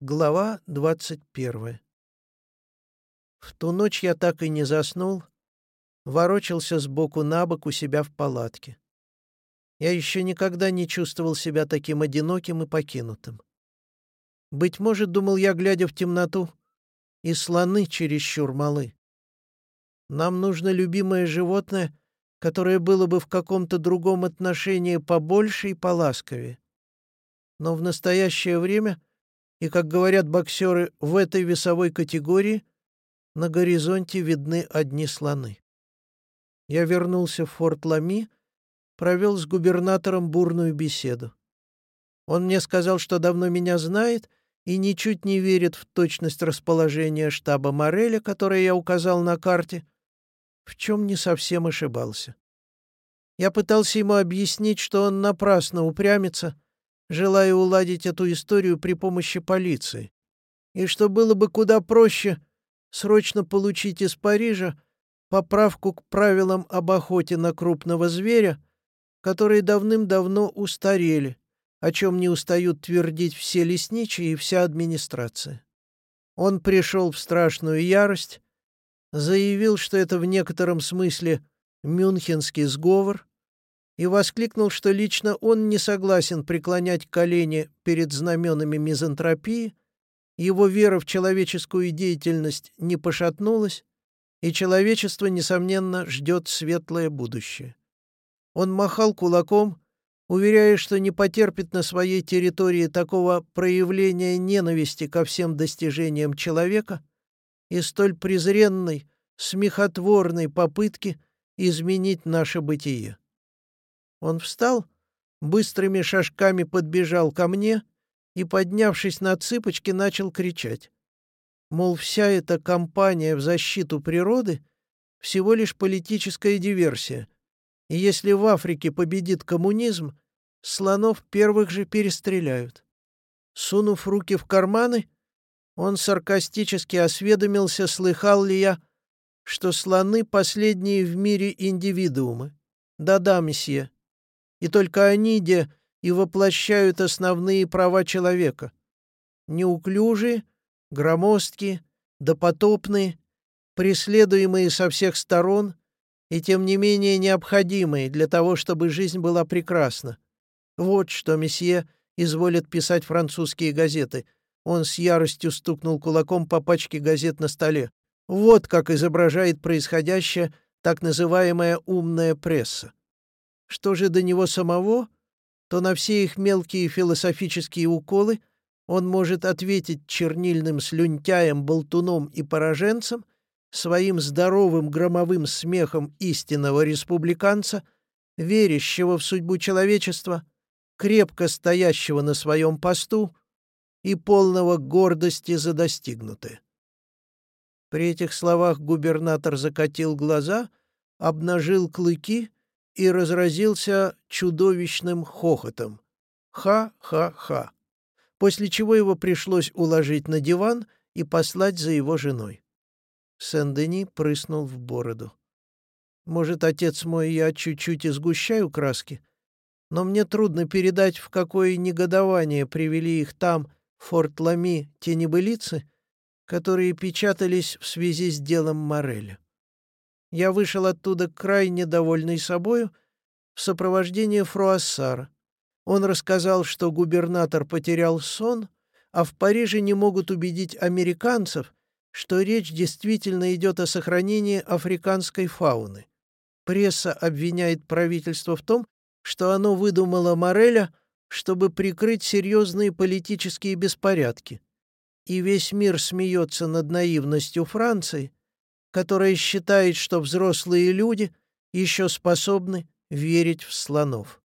Глава двадцать первая. В ту ночь я так и не заснул, ворочался сбоку на бок у себя в палатке. Я еще никогда не чувствовал себя таким одиноким и покинутым. Быть может, думал я, глядя в темноту, и слоны чересчур малы. Нам нужно любимое животное, которое было бы в каком-то другом отношении побольше и поласковее. Но в настоящее время — и, как говорят боксеры, в этой весовой категории на горизонте видны одни слоны. Я вернулся в форт Лами, провел с губернатором бурную беседу. Он мне сказал, что давно меня знает и ничуть не верит в точность расположения штаба Мореля, которое я указал на карте, в чем не совсем ошибался. Я пытался ему объяснить, что он напрасно упрямится — желая уладить эту историю при помощи полиции, и что было бы куда проще срочно получить из Парижа поправку к правилам об охоте на крупного зверя, которые давным-давно устарели, о чем не устают твердить все лесничие и вся администрация. Он пришел в страшную ярость, заявил, что это в некотором смысле мюнхенский сговор, и воскликнул, что лично он не согласен преклонять колени перед знаменами мизантропии, его вера в человеческую деятельность не пошатнулась, и человечество, несомненно, ждет светлое будущее. Он махал кулаком, уверяя, что не потерпит на своей территории такого проявления ненависти ко всем достижениям человека и столь презренной, смехотворной попытки изменить наше бытие. Он встал, быстрыми шажками подбежал ко мне и, поднявшись на цыпочки, начал кричать. Мол, вся эта кампания в защиту природы — всего лишь политическая диверсия, и если в Африке победит коммунизм, слонов первых же перестреляют. Сунув руки в карманы, он саркастически осведомился, слыхал ли я, что слоны — последние в мире индивидуумы. Да-да, месье, и только они, где и воплощают основные права человека. Неуклюжие, громоздкие, допотопные, преследуемые со всех сторон и тем не менее необходимые для того, чтобы жизнь была прекрасна. Вот что месье изволит писать французские газеты. Он с яростью стукнул кулаком по пачке газет на столе. Вот как изображает происходящее так называемая умная пресса. Что же до него самого, то на все их мелкие философические уколы он может ответить чернильным слюнтяем, болтуном и пораженцем своим здоровым громовым смехом истинного республиканца, верящего в судьбу человечества, крепко стоящего на своем посту и полного гордости за достигнутое. При этих словах губернатор закатил глаза, обнажил клыки и разразился чудовищным хохотом. Ха-ха-ха. После чего его пришлось уложить на диван и послать за его женой. Сен-Дени прыснул в бороду. «Может, отец мой, я чуть-чуть изгущаю краски, но мне трудно передать, в какое негодование привели их там, в Форт Лами, те небылицы, которые печатались в связи с делом Мореля. Я вышел оттуда крайне довольный собою в сопровождении Фруассара. Он рассказал, что губернатор потерял сон, а в Париже не могут убедить американцев, что речь действительно идет о сохранении африканской фауны. Пресса обвиняет правительство в том, что оно выдумало Мореля, чтобы прикрыть серьезные политические беспорядки. И весь мир смеется над наивностью Франции, которая считает, что взрослые люди еще способны верить в слонов.